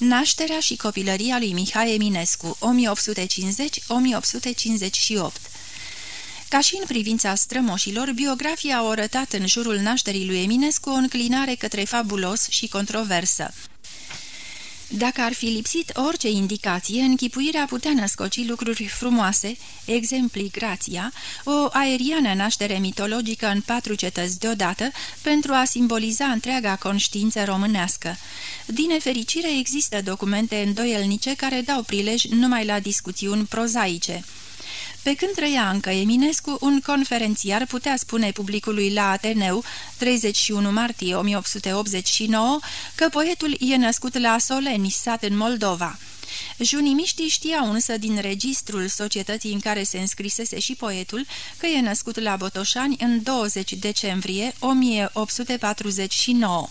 Nașterea și copilăria lui Mihai Eminescu, 1850-1858 Ca și în privința strămoșilor, biografia a arătat în jurul nașterii lui Eminescu o înclinare către fabulos și controversă. Dacă ar fi lipsit orice indicație, închipuirea putea născoci lucruri frumoase, exemplii grația, o aeriană naștere mitologică în patru cetăți deodată, pentru a simboliza întreaga conștiință românească. Din nefericire există documente îndoielnice care dau prilej numai la discuțiuni prozaice. Pe când trăia încă Eminescu, un conferențiar putea spune publicului la Ateneu, 31 martie 1889, că poetul e născut la Soleni, sat în Moldova. Junimiștii știau însă din registrul societății în care se înscrisese și poetul că e născut la Botoșani în 20 decembrie 1849.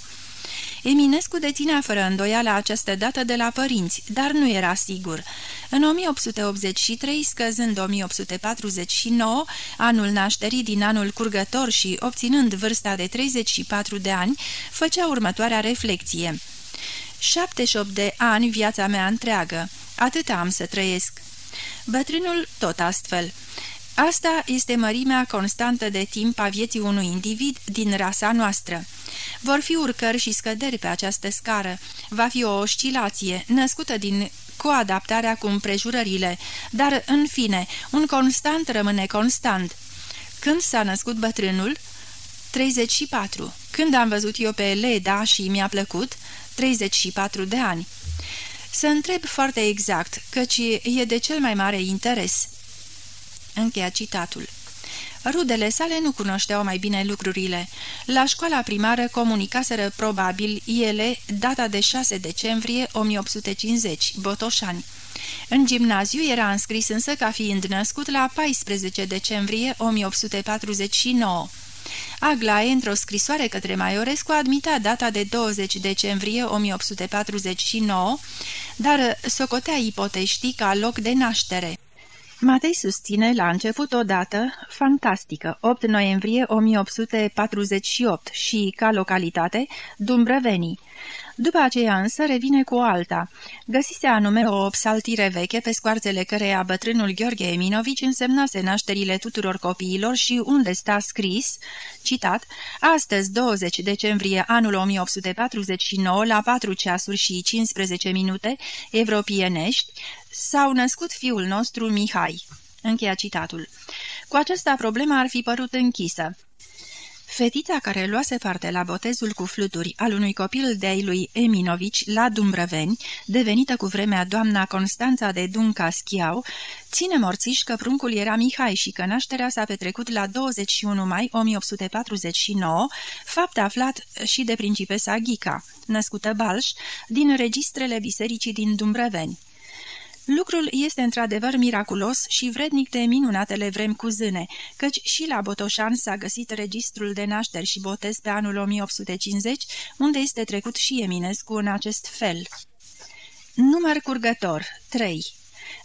Eminescu deținea fără îndoială această dată de la părinți, dar nu era sigur. În 1883, scăzând 1849, anul nașterii din anul curgător și obținând vârsta de 34 de ani, făcea următoarea reflexie. 78 de ani viața mea întreagă, atât am să trăiesc. Bătrânul tot astfel. Asta este mărimea constantă de timp a vieții unui individ din rasa noastră. Vor fi urcări și scăderi pe această scară. Va fi o oscilație, născută din coadaptarea cu împrejurările, dar, în fine, un constant rămâne constant. Când s-a născut bătrânul? 34. Când am văzut eu pe Leda și mi-a plăcut? 34 de ani. Să întreb foarte exact, căci e de cel mai mare interes. Încheia citatul. Rudele sale nu cunoșteau mai bine lucrurile. La școala primară comunicaseră probabil ele data de 6 decembrie 1850, Botoșani. În gimnaziu era înscris însă ca fiind născut la 14 decembrie 1849. Aglae, într-o scrisoare către Maiorescu, admitea data de 20 decembrie 1849, dar socotea ipoteștii ca loc de naștere. Matei susține la început o dată fantastică, 8 noiembrie 1848 și, ca localitate, Dumbrăvenii. După aceea însă revine cu alta. Găsise anume o psaltire veche pe scoarțele căreia bătrânul Gheorghe Eminovici însemnase nașterile tuturor copiilor și unde sta scris, citat, Astăzi, 20 decembrie anul 1849, la 4 ceasuri și 15 minute, evropienești, s-au născut fiul nostru Mihai. Încheia citatul. Cu aceasta problema ar fi părut închisă. Fetița care luase parte la botezul cu fluturi al unui copil de-ai lui Eminovici la Dumbrăveni, devenită cu vremea doamna Constanța de Dunca Schiau, ține morțiș că pruncul era Mihai și că nașterea s-a petrecut la 21 mai 1849, fapt aflat și de principesa Ghica, născută Balș, din registrele bisericii din Dumbrăveni. Lucrul este într-adevăr miraculos și vrednic de minunatele vrem cu zâne, căci și la Botoșan s-a găsit registrul de nașteri și botez pe anul 1850, unde este trecut și Eminescu în acest fel. Număr curgător 3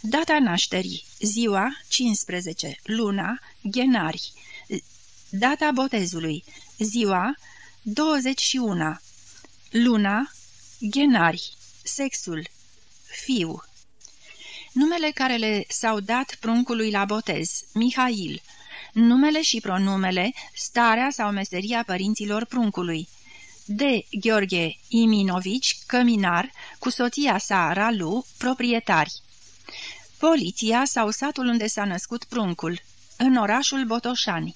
Data nașterii Ziua 15 Luna Ghenari. Data botezului Ziua 21 Luna Ghenari. Sexul Fiu Numele care le s-au dat pruncului la botez, Mihail. Numele și pronumele, starea sau meseria părinților pruncului. D. Gheorghe Iminovici, căminar, cu soția sa, Ralu, proprietari. Poliția sau satul unde s-a născut pruncul. În orașul Botoșani.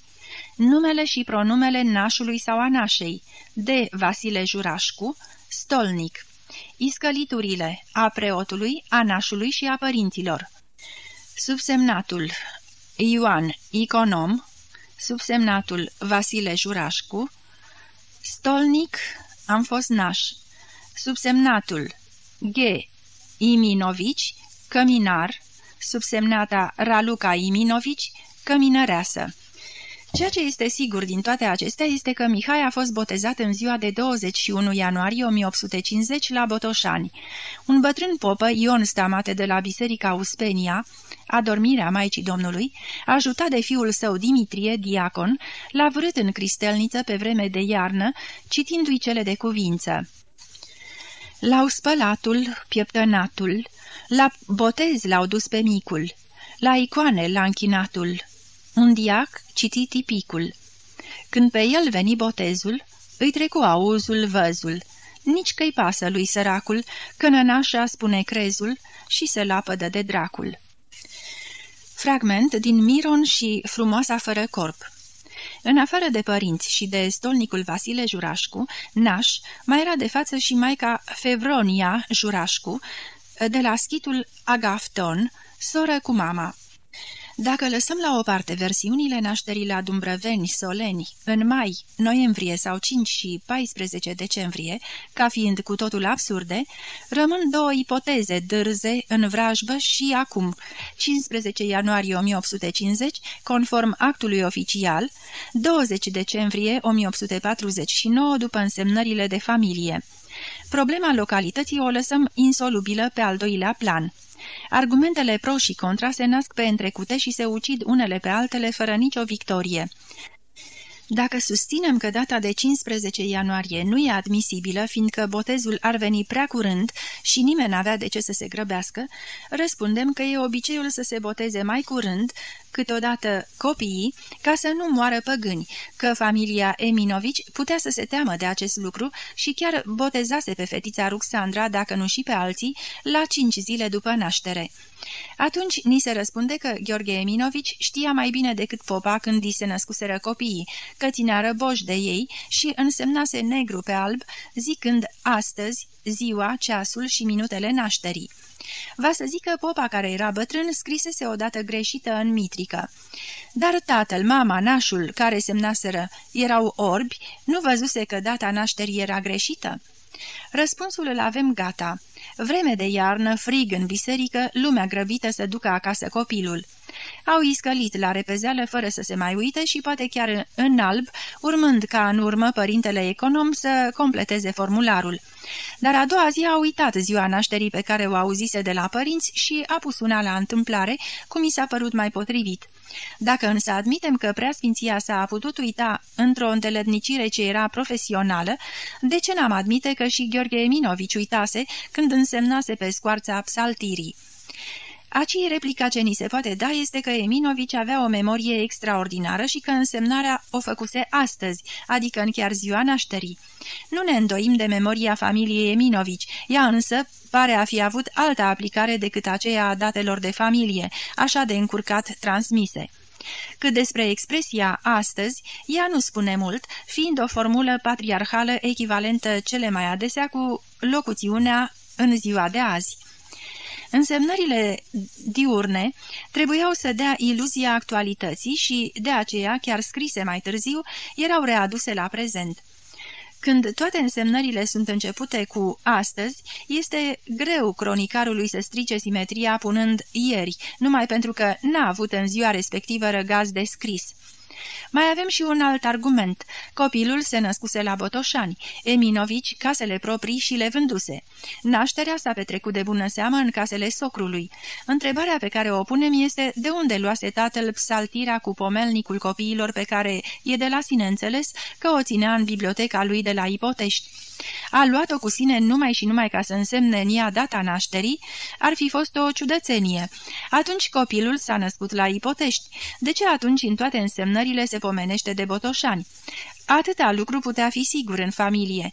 Numele și pronumele nașului sau a nașei. D. Vasile Jurașcu, stolnic iscăliturile a preotului, a nașului și a părinților. Subsemnatul Ioan Iconom, subsemnatul Vasile Jurașcu, stolnic am fost naș, subsemnatul G. Iminovici, căminar, subsemnata Raluca Iminovici, căminăreasă. Ceea ce este sigur din toate acestea este că Mihai a fost botezat în ziua de 21 ianuarie 1850 la Botoșani. Un bătrân popă, Ion Stamate de la Biserica Uspenia, adormirea Maicii Domnului, ajutat de fiul său Dimitrie, diacon, l-a vrut în cristelniță pe vreme de iarnă, citindu-i cele de cuvință. L-au spălatul, pieptănatul, la botez l-au dus pe micul, la icoane l-a închinatul. Un diac citi tipicul. Când pe el veni botezul, îi trecu auzul văzul, nici că-i pasă lui săracul, că nănașa spune crezul și se lapădă de dracul. Fragment din Miron și Frumoasa fără corp în afară de părinți și de stolnicul Vasile Jurașcu, naș, mai era de față și maica Fevronia Jurașcu, de la schitul Agafton, soră cu mama. Dacă lăsăm la o parte versiunile nașterii la Dumbrăveni, Soleni, în mai, noiembrie sau 5 și 14 decembrie, ca fiind cu totul absurde, rămân două ipoteze dârze în vrajbă și acum, 15 ianuarie 1850, conform actului oficial, 20 decembrie 1849 după însemnările de familie. Problema localității o lăsăm insolubilă pe al doilea plan. Argumentele pro și contra se nasc pe întrecute și se ucid unele pe altele fără nicio victorie. Dacă susținem că data de 15 ianuarie nu e admisibilă, fiindcă botezul ar veni prea curând și nimeni n-avea de ce să se grăbească, răspundem că e obiceiul să se boteze mai curând, câteodată copiii, ca să nu moară păgâni, că familia Eminovici putea să se teamă de acest lucru și chiar botezase pe fetița Ruxandra, dacă nu și pe alții, la cinci zile după naștere. Atunci ni se răspunde că Gheorghe Eminovici știa mai bine decât popa când i se născuseră copiii, că ținea răboși de ei și însemnase negru pe alb, zicând astăzi, ziua, ceasul și minutele nașterii. Va să zică popa care era bătrân scrisese odată greșită în mitrică. Dar tatăl, mama, nașul, care semnaseră, erau orbi, nu văzuse că data nașterii era greșită? Răspunsul îl avem gata. Vreme de iarnă, frig în biserică, lumea grăbită să ducă acasă copilul. Au iscălit la repezeală fără să se mai uite și poate chiar în alb, urmând ca în urmă părintele econom să completeze formularul. Dar a doua zi a uitat ziua nașterii pe care o auzise de la părinți și a pus una la întâmplare, cum i s-a părut mai potrivit. Dacă însă admitem că preasfinția s-a putut uita într-o întelednicire ce era profesională, de ce n-am admite că și Gheorghe Eminovici uitase când însemnase pe scoarța psaltirii? Aci replica ce ni se poate da este că Eminovici avea o memorie extraordinară și că însemnarea o făcuse astăzi, adică în chiar ziua nașterii. Nu ne îndoim de memoria familiei Eminovici, ea însă pare a fi avut altă aplicare decât aceea a datelor de familie, așa de încurcat transmise. Cât despre expresia astăzi, ea nu spune mult, fiind o formulă patriarhală echivalentă cele mai adesea cu locuțiunea în ziua de azi. Însemnările diurne trebuiau să dea iluzia actualității și, de aceea, chiar scrise mai târziu, erau readuse la prezent. Când toate însemnările sunt începute cu astăzi, este greu cronicarului să strice simetria punând ieri, numai pentru că n-a avut în ziua respectivă răgaz de scris. Mai avem și un alt argument. Copilul se născuse la Botoșani, Eminovici casele proprii și le vânduse. Nașterea s-a petrecut de bună seamă în casele socrului. Întrebarea pe care o punem este de unde luase tatăl psaltirea cu pomelnicul copiilor pe care e de la sine înțeles că o ținea în biblioteca lui de la Ipotești. A luat-o cu sine numai și numai ca să însemne în ea data nașterii, ar fi fost o ciudățenie. Atunci copilul s-a născut la Ipotești. De ce atunci în toate însemnările se pomenește de botoșani? Atâta lucru putea fi sigur în familie.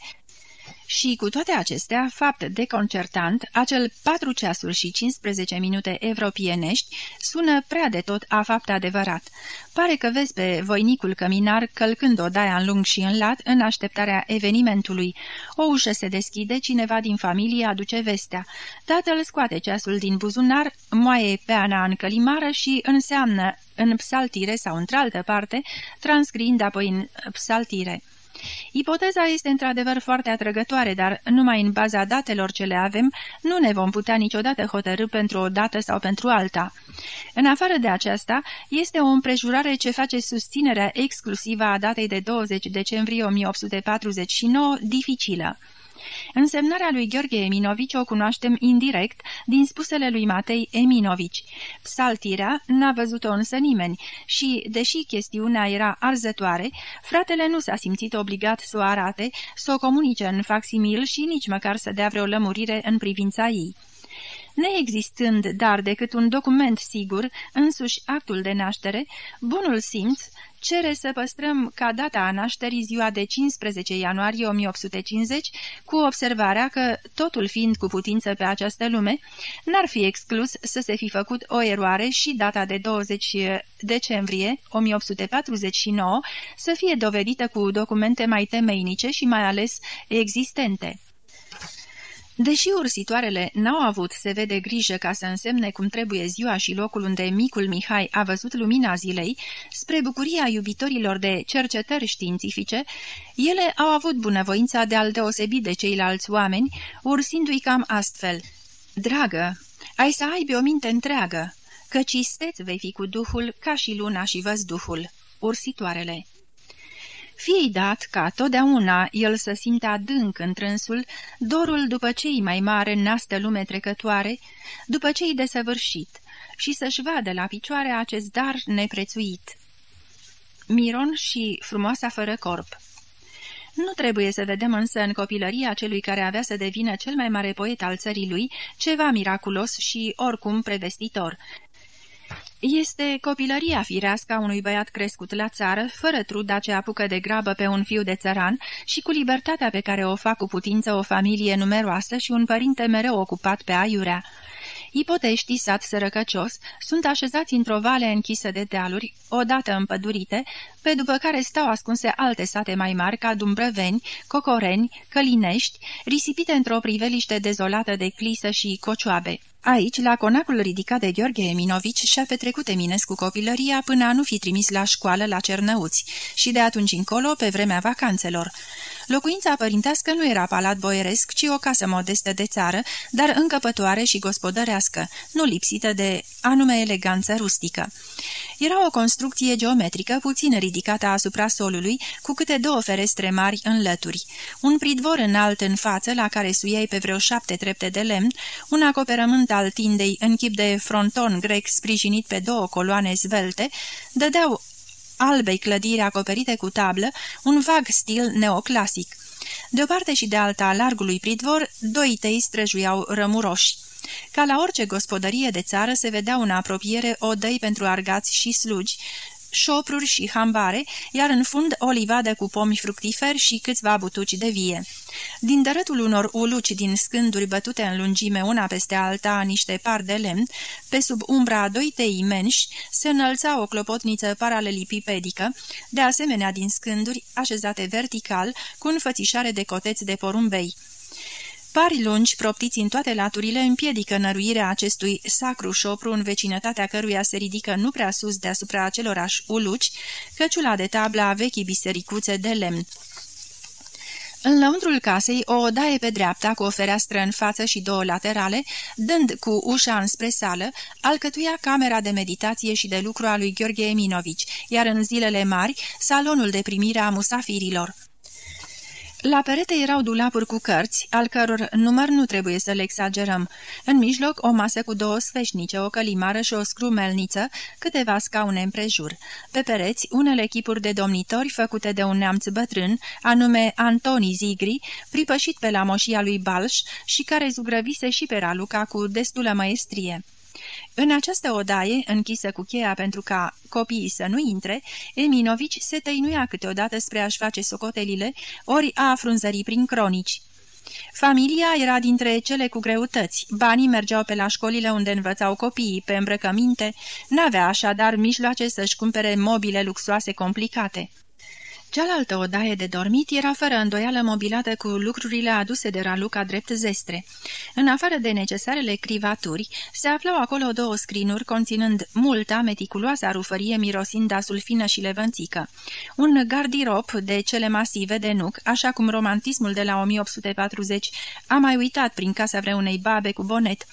Și cu toate acestea, fapt deconcertant, acel 4 ceasuri și 15 minute evropienești sună prea de tot a fapt adevărat. Pare că vezi pe voinicul căminar călcând o daia în lung și în lat în așteptarea evenimentului. O ușă se deschide, cineva din familie aduce vestea. Tatăl scoate ceasul din buzunar, moaie peana în călimară și înseamnă în psaltire sau într-altă parte, transcriind apoi în psaltire. Ipoteza este într-adevăr foarte atrăgătoare, dar numai în baza datelor ce le avem, nu ne vom putea niciodată hotărâ pentru o dată sau pentru alta. În afară de aceasta, este o împrejurare ce face susținerea exclusivă a datei de 20 decembrie 1849 dificilă. Însemnarea lui Gheorghe Eminovici o cunoaștem indirect din spusele lui Matei Eminovici. Psaltirea n-a văzut-o însă nimeni și, deși chestiunea era arzătoare, fratele nu s-a simțit obligat să o arate, să o comunice în facsimil și nici măcar să dea vreo lămurire în privința ei. Neexistând dar decât un document sigur, însuși actul de naștere, bunul simț cere să păstrăm ca data a nașterii ziua de 15 ianuarie 1850, cu observarea că, totul fiind cu putință pe această lume, n-ar fi exclus să se fi făcut o eroare și data de 20 decembrie 1849 să fie dovedită cu documente mai temeinice și mai ales existente. Deși ursitoarele n-au avut se vede grijă ca să însemne cum trebuie ziua și locul unde micul Mihai a văzut lumina zilei, spre bucuria iubitorilor de cercetări științifice, ele au avut bunăvoința de a-l deosebi de ceilalți oameni, ursindu-i cam astfel. Dragă, ai să aibă o minte întreagă, căci isteț vei fi cu duhul ca și luna și văzduhul. Ursitoarele fie dat ca totdeauna el să simtă adânc întrânsul dorul după cei mai mare nastă lume trecătoare, după cei desăvârșit, și să-și vadă la picioare acest dar neprețuit. Miron și frumoasa fără corp nu trebuie să vedem însă în copilăria celui care avea să devină cel mai mare poet al țării lui ceva miraculos și oricum prevestitor, este copilăria firească a unui băiat crescut la țară, fără truda ce apucă de grabă pe un fiu de țăran și cu libertatea pe care o fac cu putință o familie numeroasă și un părinte mereu ocupat pe aiurea. Ipoteștii, sat sărăcăcios, sunt așezați într-o vale închisă de dealuri, odată împădurite, pe după care stau ascunse alte sate mai mari ca Dumbrăveni, Cocoreni, Călinești, risipite într-o priveliște dezolată de clisă și cocioabe. Aici, la conacul ridicat de Gheorghe Eminovici, și-a petrecut Eminescu copilăria până a nu fi trimis la școală la Cernăuți și de atunci încolo pe vremea vacanțelor. Locuința părintească nu era palat boieresc, ci o casă modestă de țară, dar încăpătoare și gospodărească, nu lipsită de anume eleganță rustică. Era o construcție geometrică puțin ridicată asupra solului, cu câte două ferestre mari în lături. Un pridvor înalt în față, la care suiei pe vreo șapte trepte de lemn, un acoperământ al tindei în chip de fronton grec sprijinit pe două coloane zvelte, dădeau albei clădiri acoperite cu tablă, un vag stil neoclasic. De o parte și de alta a largului pridvor, doi tei străjuiau rămuroși. Ca la orice gospodărie de țară se vedea în apropiere odăi pentru argați și slugi, șopruri și hambare, iar în fund o livadă cu pomi fructiferi și câțiva butuci de vie. Din dărătul unor uluci din scânduri bătute în lungime una peste alta niște par de lemn, pe sub umbra a doi tei imenși se înălța o clopotniță paralelipipedică, de asemenea din scânduri așezate vertical, cu înfățișare de coteți de porumbei. Pari lungi, proptiți în toate laturile, împiedică năruirea acestui sacru șopru în vecinătatea căruia se ridică nu prea sus deasupra acelorași uluci, căciula de tablă a vechii bisericuțe de lemn. În lăuntrul casei, o odaie pe dreapta cu o fereastră în față și două laterale, dând cu ușa înspre sală, alcătuia camera de meditație și de lucru a lui Gheorghe Eminovici, iar în zilele mari, salonul de primire a musafirilor. La perete erau dulapuri cu cărți, al căror număr nu trebuie să le exagerăm. În mijloc, o masă cu două sfeșnice, o călimară și o scrumelniță, câteva scaune împrejur. Pe pereți, unele chipuri de domnitori făcute de un neamț bătrân, anume Antoni Zigri, pripășit pe la moșia lui Balș și care zugrăvise și pe Raluca cu destulă maestrie. În această odaie, închisă cu cheia pentru ca copiii să nu intre, Eminovici se tăinuia câteodată spre a-și face socotelile, ori a frunzării prin cronici. Familia era dintre cele cu greutăți. Banii mergeau pe la școlile unde învățau copiii, pe îmbrăcăminte, n-avea așadar mijloace să-și cumpere mobile luxoase complicate. Cealaltă odaie de dormit era fără îndoială mobilată cu lucrurile aduse de Raluca drept zestre. În afară de necesarele crivaturi, se aflau acolo două scrinuri conținând multa, meticuloasă rufărie mirosind a sulfină și levănțică. Un gardirop de cele masive de nuc, așa cum romantismul de la 1840 a mai uitat prin casa vreunei babe cu bonet.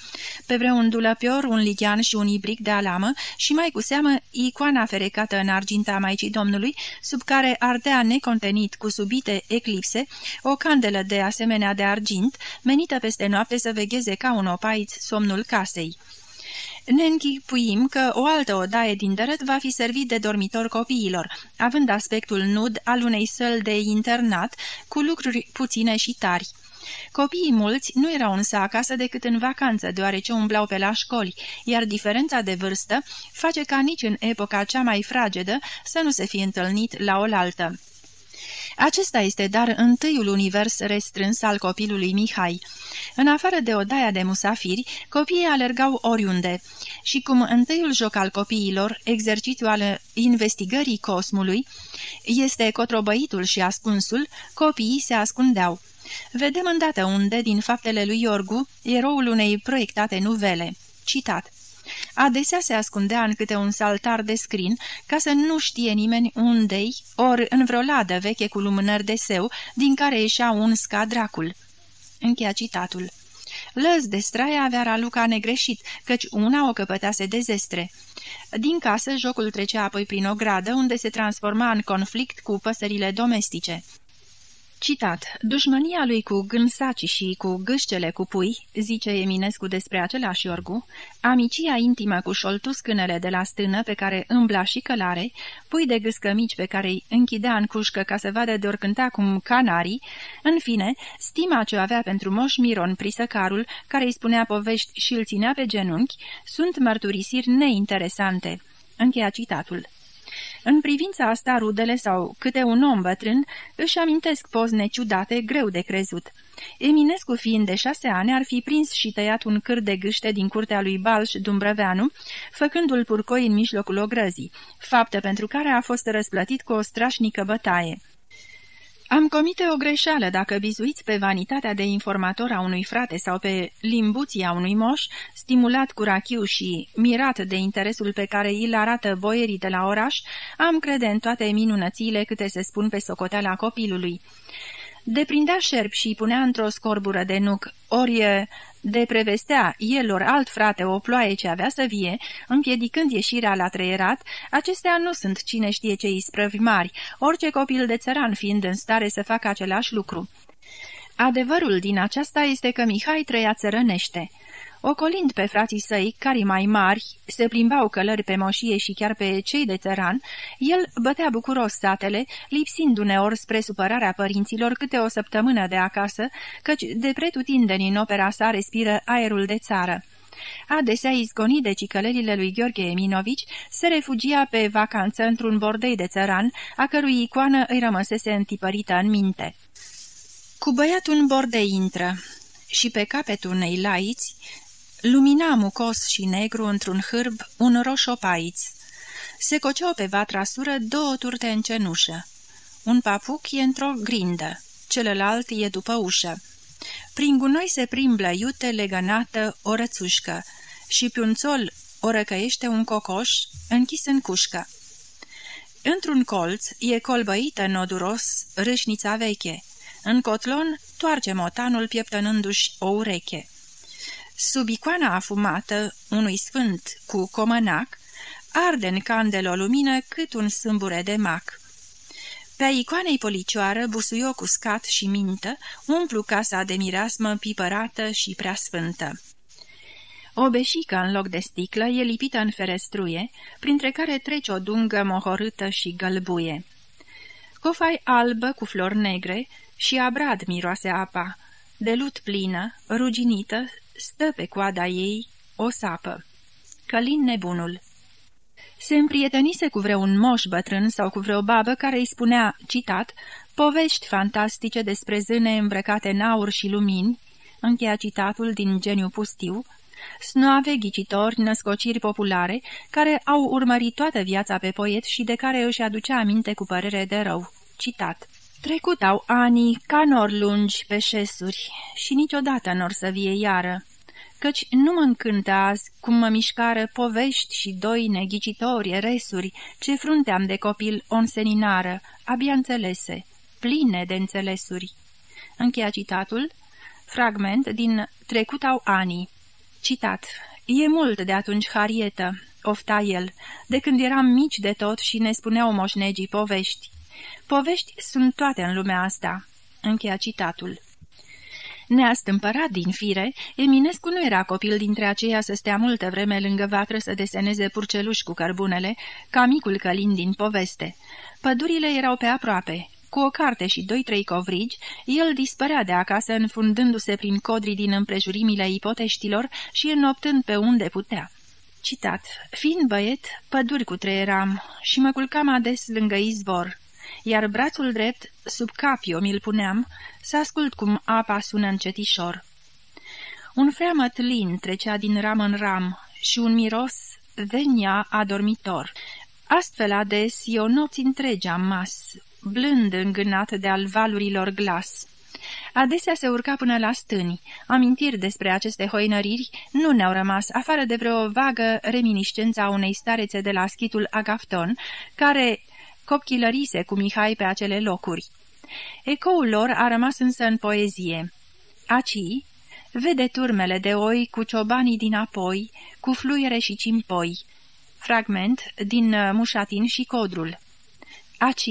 Pe vreun dulăpior, un ligian și un ibric de alamă și mai cu seamă icoana ferecată în arginta Maicii Domnului, sub care ardea necontenit cu subite eclipse, o candelă de asemenea de argint, menită peste noapte să vegheze ca un opaiț somnul casei. Ne închipuim că o altă odaie din dărât va fi servit de dormitor copiilor, având aspectul nud al unei săli de internat, cu lucruri puține și tari. Copiii mulți nu erau însă acasă decât în vacanță, deoarece umblau pe la școli, iar diferența de vârstă face ca nici în epoca cea mai fragedă să nu se fi întâlnit la oaltă. Acesta este dar întâiul univers restrâns al copilului Mihai. În afară de odaia de musafiri, copiii alergau oriunde și cum întâiul joc al copiilor, exercițiul al investigării cosmului, este cotrobăitul și ascunsul, copiii se ascundeau. Vedem îndată unde, din faptele lui Iorgu, eroul unei proiectate nuvele. Citat Adesea se ascundea în câte un saltar de scrin, ca să nu știe nimeni unde-i, ori în vreo ladă veche cu lumânări de seu, din care ieșea un scadracul. Încheia citatul. Lăz de straia avea Raluca negreșit, căci una o căpătase de zestre. Din casă, jocul trecea apoi prin o gradă, unde se transforma în conflict cu păsările domestice. Citat. Dușmănia lui cu gânsaci și cu gâșcele cu pui, zice Eminescu despre același orgu, amicia intimă cu șoltuscânele de la stână pe care îmbla și călare, pui de gâscă mici pe care îi închidea în cușcă ca să vadă de ori cânta cum canarii, în fine, stima ce avea pentru moș Miron prisăcarul, care îi spunea povești și îl ținea pe genunchi, sunt mărturisiri neinteresante. Încheia citatul. În privința asta, rudele sau câte un om bătrân își amintesc pozne ciudate, greu de crezut. Eminescu, fiind de șase ani, ar fi prins și tăiat un câr de gâște din curtea lui Balș Dumbrăveanu, făcându-l purcoi în mijlocul ogrăzii, faptă pentru care a fost răsplătit cu o strașnică bătaie. Am comite o greșeală dacă bizuiți pe vanitatea de informator a unui frate sau pe limbuția unui moș, stimulat cu rachiu și mirat de interesul pe care îl arată boierii de la oraș, am crede în toate minunățile câte se spun pe socoteala copilului. Deprindea șerp și îi punea într-o scorbură de nuc, ori de prevestea elor alt frate o ploaie ce avea să vie, împiedicând ieșirea la treierat, acestea nu sunt cine știe ce isprăvi mari, orice copil de țăran fiind în stare să facă același lucru. Adevărul din aceasta este că Mihai trăia țărănește. Ocolind pe frații săi, care mai mari, se plimbau călări pe moșie și chiar pe cei de țăran, el bătea bucuros satele, lipsind uneori spre supărarea părinților câte o săptămână de acasă, căci de pretutindeni în opera sa respiră aerul de țară. Adesea izgonit de cicălelile lui Gheorghe Eminovici, se refugia pe vacanță într-un bordei de țăran, a cărui icoană îi rămăsese întipărită în minte. Cu băiatul în bordei intră și pe capetul unei laiți Lumina mucos și negru într-un hârb un roșopaiț. Se coceau pe vatra sură două turte în cenușă. Un papuc e într-o grindă, celălalt e după ușă. Prin gunoi se primblă iute legănată o rățușcă și pe un țol o răcăiește un cocoș închis în cușcă. Într-un colț e colbăită noduros râșnița veche. În cotlon toarce motanul pieptănându-și o ureche. Sub icoana afumată unui sfânt cu comănac, arde în candelă o lumină cât un sâmbure de mac. Pe icoanei policioară, busuioc uscat și mintă, umplu casa de mireasmă pipărată și preasfântă. O beșică în loc de sticlă e lipită în ferestruie, printre care trece o dungă mohorâtă și gălbuie. Cofai albă cu flori negre și abrad miroase apa, de lut plină, ruginită, stă pe coada ei o sapă. Călin nebunul se împrietenise cu vreun moș bătrân sau cu vreo babă care îi spunea, citat, povești fantastice despre zâne îmbrăcate în aur și lumini, încheia citatul din Geniu Pustiu, snoave ghicitori, născociri populare, care au urmărit toată viața pe poet și de care își aducea aminte cu părere de rău. Citat Trecutau ani ca nor lungi pe șesuri și niciodată nor să vie iară, căci nu mă încântă azi cum mă mișcară povești și doi neghicitori resuri ce frunteam de copil o înseninară, abia înțelese, pline de înțelesuri. Încheia citatul, fragment din Trecutau anii. Citat. E mult de atunci, Harietă, ofta el, de când eram mici de tot și ne spuneau moșnegii povești. Povești sunt toate în lumea asta. Încheia citatul. Neastâmpărat din fire, Eminescu nu era copil dintre aceia să stea multă vreme lângă vatră să deseneze purceluși cu cărbunele, ca micul călin din poveste. Pădurile erau pe aproape. Cu o carte și doi-trei covrigi, el dispărea de acasă înfundându-se prin codrii din împrejurimile ipoteștilor și înoptând pe unde putea. Citat. Fiind băiet, păduri cu treieram și mă culcam ades lângă izvor iar brațul drept, sub capio mi-l puneam, să ascult cum apa sună încetișor. Un freamăt lin trecea din ram în ram și un miros venia adormitor. Astfel ades eu nopți întregi am mas, blând îngânat de-al valurilor glas. Adesea se urca până la stâni. Amintiri despre aceste hoinăriri nu ne-au rămas, afară de vreo vagă reminiscență a unei starețe de la schitul Agafton, care copchilărise cu Mihai pe acele locuri. Ecoul lor a rămas însă în poezie. Aci vede turmele de oi cu ciobanii din apoi, cu fluiere și cimpoi. Fragment din uh, Mușatin și Codrul. Aci,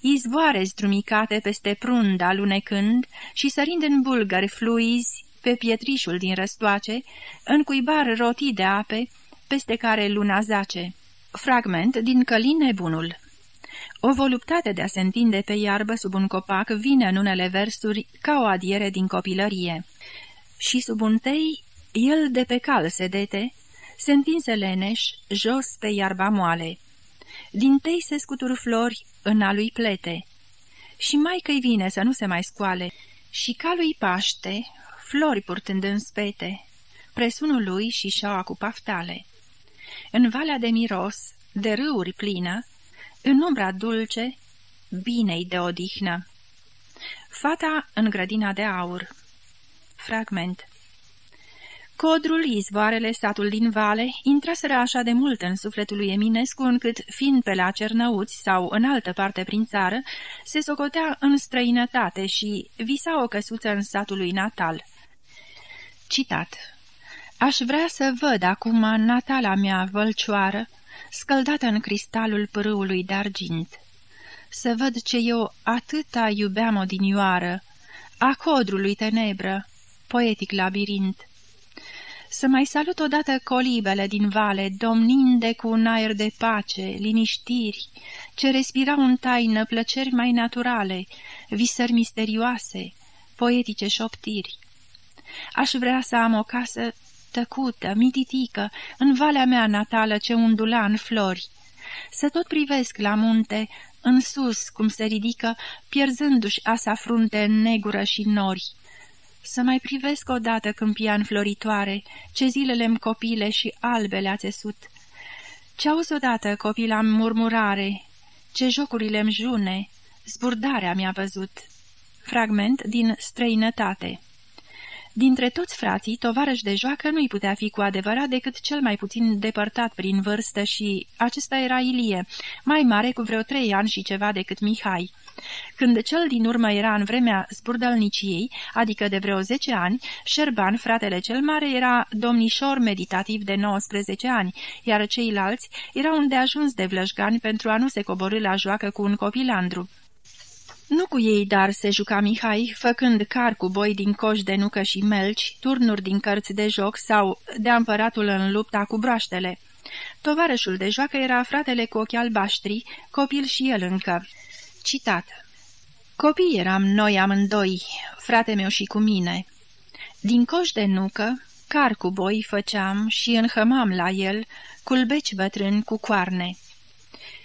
izvoare zdrumicate peste prund alunecând și sărind în bulgări fluizi pe pietrișul din răstoace, în cuibar roti de ape, peste care luna zace. Fragment din Călin Nebunul o voluptate de a se întinde pe iarbă sub un copac vine în unele versuri ca o adiere din copilărie. Și sub un tei, el de pe cal sedete, se întinse leneș, jos pe iarba moale. Din tei se scutur flori în a lui plete. Și mai că vine să nu se mai scoale, și ca lui paște, flori purtând în spete, presunul lui și șaua cu paftale. În valea de miros, de râuri plină, în umbra dulce, binei de odihnă. Fata în grădina de aur Fragment Codrul, izvoarele, satul din vale, intraseră așa de mult în sufletul lui Eminescu, încât, fiind pe la Cernăuți sau în altă parte prin țară, se socotea în străinătate și visa o căsuță în satul lui natal. Citat Aș vrea să văd acum natala mea vălcioară, scăldată în cristalul pârâului de argint. Să văd ce eu atâta iubeam odinioară, a codrului tenebră, poetic labirint. Să mai salut odată colibele din vale, domninde cu un aer de pace, liniștiri, ce respirau în taină plăceri mai naturale, visări misterioase, poetice șoptiri. Aș vrea să am o casă tăcută, mititică, în valea mea natală ce undula în flori. Să tot privesc la munte, în sus, cum se ridică, pierzându-și asa frunte în negură și nori. Să mai privesc odată câmpia înfloritoare, ce zilele-mi copile și albe le-a țesut. Ce auzi odată copila murmurare, ce jocurile-mi june, zburdarea mi-a văzut. Fragment din Străinătate Dintre toți frații, tovarăș de joacă nu-i putea fi cu adevărat decât cel mai puțin depărtat prin vârstă și acesta era Ilie, mai mare cu vreo trei ani și ceva decât Mihai. Când cel din urmă era în vremea spurdălniciei, adică de vreo zece ani, Șerban, fratele cel mare, era domnișor meditativ de 19 ani, iar ceilalți erau ajuns de vlășgani pentru a nu se coborâ la joacă cu un copilandru. Nu cu ei, dar se juca Mihai, făcând car cu boi din coș de nucă și melci, turnuri din cărți de joc sau de împăratul în lupta cu broaștele. Tovarășul de joacă era fratele cu ochi albaștri, copil și el încă. Citat Copii eram noi amândoi, frate meu și cu mine. Din coș de nucă, car cu boi făceam și înhămam la el culbeci bătrâni cu coarne.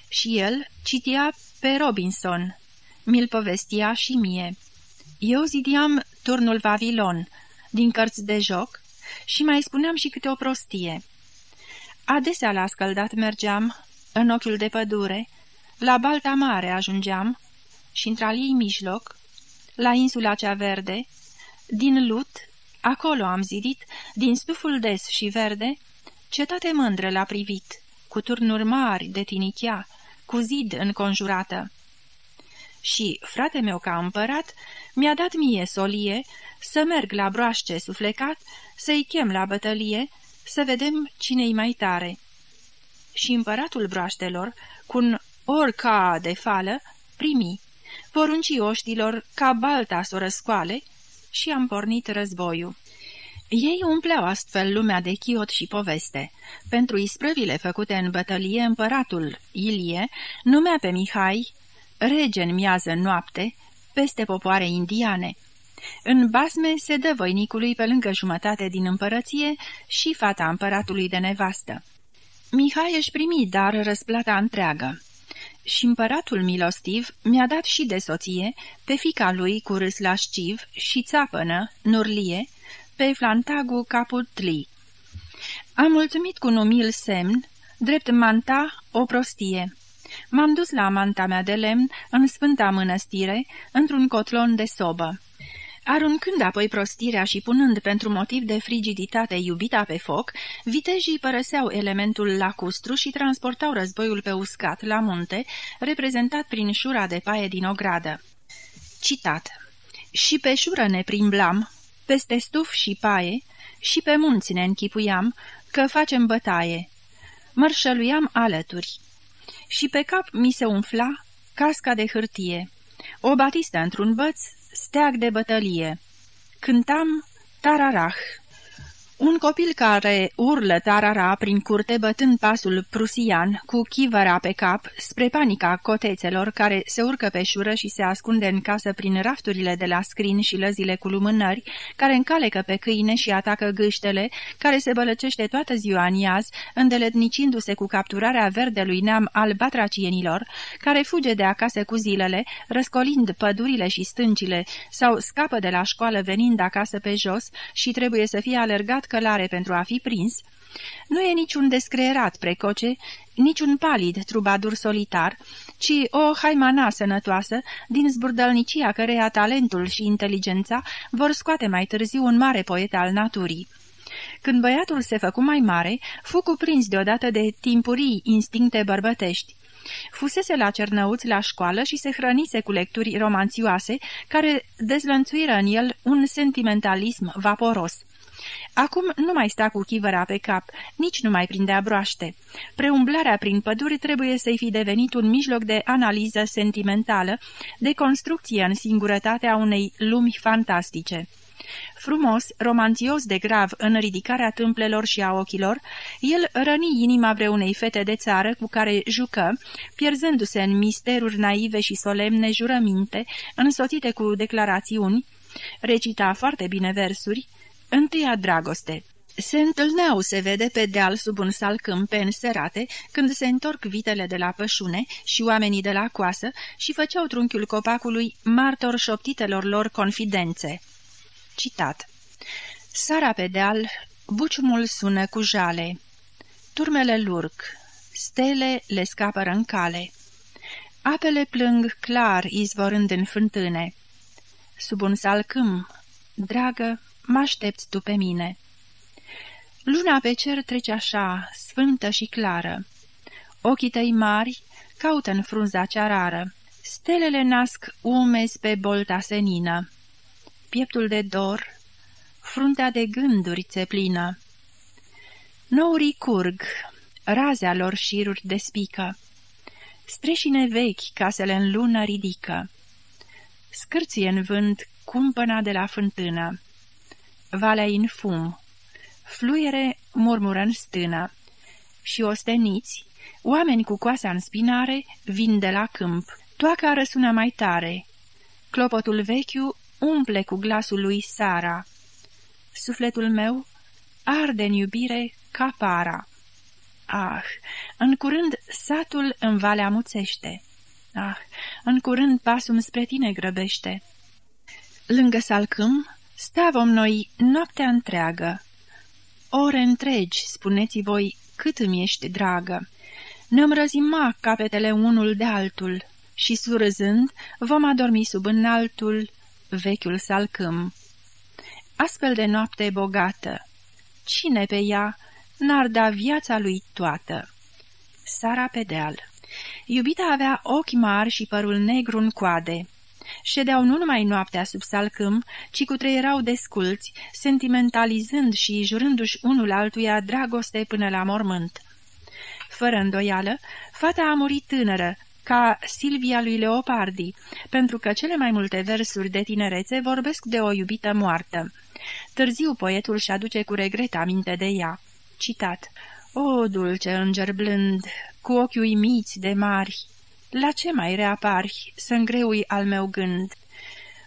Și el citia pe Robinson, mi-l povestia și mie. Eu zidiam turnul Vavilon, din cărți de joc, și mai spuneam și câte o prostie. Adesea la scăldat mergeam, în ochiul de pădure, la balta mare ajungeam, și într-al ei mijloc, la insula cea verde, din lut, acolo am zidit, din stuful des și verde, cetate mândră l-a privit, cu turnuri mari de tinichea, cu zid înconjurată. Și frate meu ca împărat mi-a dat mie solie să merg la broaște suflecat, să-i chem la bătălie, să vedem cine-i mai tare. Și împăratul broaștelor, cu un orca de fală, primi, porunci oștilor ca balta să o răscoale și am pornit războiul. Ei umpleau astfel lumea de chiot și poveste. Pentru isprăvile făcute în bătălie, împăratul Ilie numea pe Mihai rege în miază noapte peste popoare indiane. În basme se dă voinicului pe lângă jumătate din împărăție și fata împăratului de nevastă. Mihai își primi dar răsplata întreagă. Și împăratul milostiv mi-a dat și de soție pe fica lui cu râs la șciv și țapănă, Nurlie, pe Flantagu Caputli. Am mulțumit cu numil semn, drept manta o prostie. M-am dus la manta mea de lemn, în sfânta mănăstire, într-un cotlon de sobă. Aruncând apoi prostirea și punând pentru motiv de frigiditate iubita pe foc, vitejii părăseau elementul lacustru și transportau războiul pe uscat, la munte, reprezentat prin șura de paie din ogradă. Citat Și pe șură ne primblam, peste stuf și paie, și pe munți ne închipuiam, că facem bătaie. Mărșăluiam alături. Și pe cap mi se umfla casca de hârtie, o batistă într-un băț, steag de bătălie. Cântam tararah. Un copil care urlă tarara prin curte bătând pasul prusian cu chivăra pe cap spre panica cotețelor care se urcă pe șură și se ascunde în casă prin rafturile de la scrin și lăzile cu lumânări, care încalecă pe câine și atacă gâștele, care se bălăcește toată ziua în iaz, îndeletnicindu-se cu capturarea verdelui neam al batracienilor, care fuge de acasă cu zilele, răscolind pădurile și stâncile, sau scapă de la școală venind acasă pe jos și trebuie să fie alergat călare pentru a fi prins, nu e niciun descreerat precoce, niciun palid trubadur solitar, ci o haimana sănătoasă, din zburdălnicia căreia talentul și inteligența vor scoate mai târziu un mare poet al naturii. Când băiatul se făcu mai mare, fu cuprins deodată de timpurii instincte bărbătești. Fusese la Cernăuți la școală și se hrănise cu lecturi romanțioase, care dezlănțuiră în el un sentimentalism vaporos. Acum nu mai sta cu chivăra pe cap, nici nu mai prindea broaște. Preumblarea prin păduri trebuie să-i fi devenit un mijloc de analiză sentimentală, de construcție în singurătatea unei lumi fantastice. Frumos, romanțios de grav în ridicarea tâmplelor și a ochilor, el răni inima vreunei fete de țară cu care jucă, pierzându-se în misteruri naive și solemne jurăminte, însoțite cu declarațiuni, recita foarte bine versuri, Întâia dragoste se întâlneau, se vede, pe deal sub un salcâm pe înserate, când se întorc vitele de la pășune și oamenii de la coasă și făceau trunchiul copacului martor șoptitelor lor confidențe. Citat Sara pe deal, buciumul sună cu jale. Turmele lurg, stele le scapă în cale. Apele plâng clar izvorând în fântâne. Sub un salcâm, dragă, mă aștepți tu pe mine. Luna pe cer trece așa, sfântă și clară. Ochii tăi mari caută în frunza cea rară. Stelele nasc umezi pe bolta senină. Pieptul de dor, fruntea de gânduri țeplină. Nourii curg, razea lor șiruri despică. Streșine vechi casele în lună ridică. Scârție în vânt cumpăna de la fântână valea în fum, fluiere murmură în stână și osteniți, oameni cu coasa în spinare, vin de la câmp. Toaca răsună mai tare. Clopotul vechiu umple cu glasul lui Sara. Sufletul meu arde în iubire ca para. Ah, în curând satul în valea muțește. Ah, în curând pasul spre tine grăbește. Lângă salcâm, Stavom noi noaptea întreagă. Ore întregi, spuneți voi, cât îmi ești dragă. Ne-am răzima capetele unul de altul, și surâzând vom adormi sub înaltul vechiul salcâm. Astfel de noapte bogată, cine pe ea n-ar da viața lui toată? Sara pe deal Iubita avea ochi mari și părul negru în coade. Ședeau nu numai noaptea sub salcâm, ci cutreierau desculți, sentimentalizând și jurându-și unul altuia dragoste până la mormânt. Fără îndoială, fata a murit tânără, ca Silvia lui Leopardi, pentru că cele mai multe versuri de tinerețe vorbesc de o iubită moartă. Târziu poetul și aduce cu regret aminte de ea. Citat O, dulce înger blând, cu ochi uimiți de mari, la ce mai reapari să îngreui al meu gând?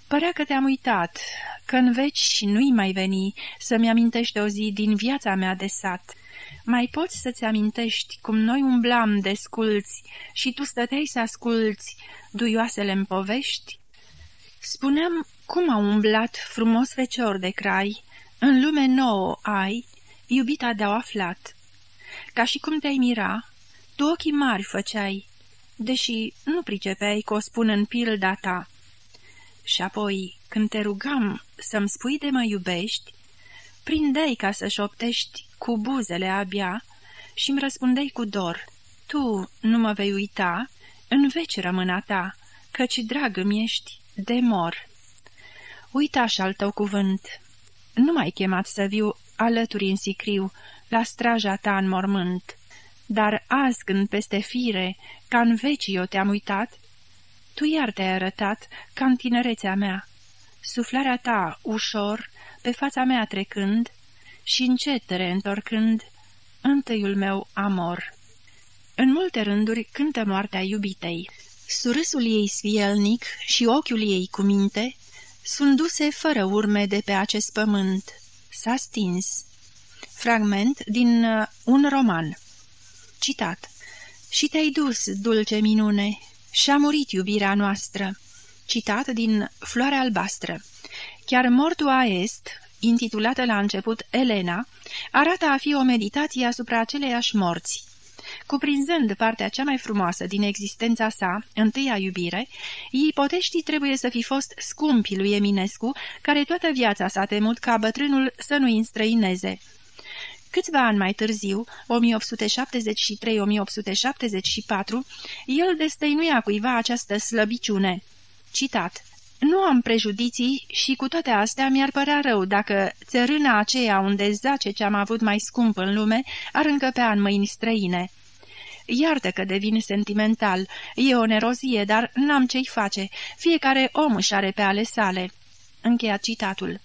Părea că te-am uitat, că în veci nu-i mai veni să-mi amintești o zi din viața mea de sat. Mai poți să-ți amintești cum noi umblam de sculți și tu stăteai să asculți duioasele în povești? Spuneam cum a umblat frumos fecior de crai, în lume nouă ai, iubita de-au aflat. Ca și cum te-ai mira, tu ochii mari făceai, deși nu pricepeai că o spun în pilda ta. Și apoi, când te rugam să-mi spui de mă iubești, prindeai ca să șoptești cu buzele abia și îmi răspundeai cu dor. Tu nu mă vei uita, în veci rămâna ta, căci dragă mi ești de mor. Uita așa al tău cuvânt, nu mai chemat să viu alături în sicriu, la straja ta în mormânt. Dar azi când peste fire, ca în veci eu te-am uitat, tu iar te-ai arătat ca în tinerețea mea. Suflarea ta, ușor, pe fața mea trecând și încet reîntorcând, întâiul meu amor. În multe rânduri cântă moartea iubitei. Surâsul ei sfielnic și ochiul ei cu minte sunt duse fără urme de pe acest pământ. S-a stins. Fragment din uh, un roman Citat Și te-ai dus, dulce minune, și-a murit iubirea noastră. Citat din Floarea albastră. Chiar Mortua Est, intitulată la început Elena, arată a fi o meditație asupra aceleiași morți. Cuprinzând partea cea mai frumoasă din existența sa, întâia iubire, ipoteștii trebuie să fi fost scumpi lui Eminescu, care toată viața s-a temut ca bătrânul să nu-i înstrăineze. Câțiva ani mai târziu, 1873-1874, el destăinuia cuiva această slăbiciune. Citat nu am prejudicii și cu toate astea mi-ar părea rău dacă țărâna aceea unde zace ce am avut mai scump în lume ar încăpea în mâini străine. Iartă că devin sentimental, e o nerozie, dar n-am ce-i face, fiecare om își are pe ale sale. Încheia citatul.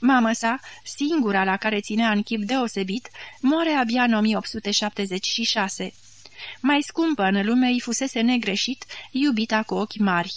Mama sa, singura la care ținea în chip deosebit, moare abia în 1876. Mai scumpă în lume îi fusese negreșit, iubita cu ochi mari.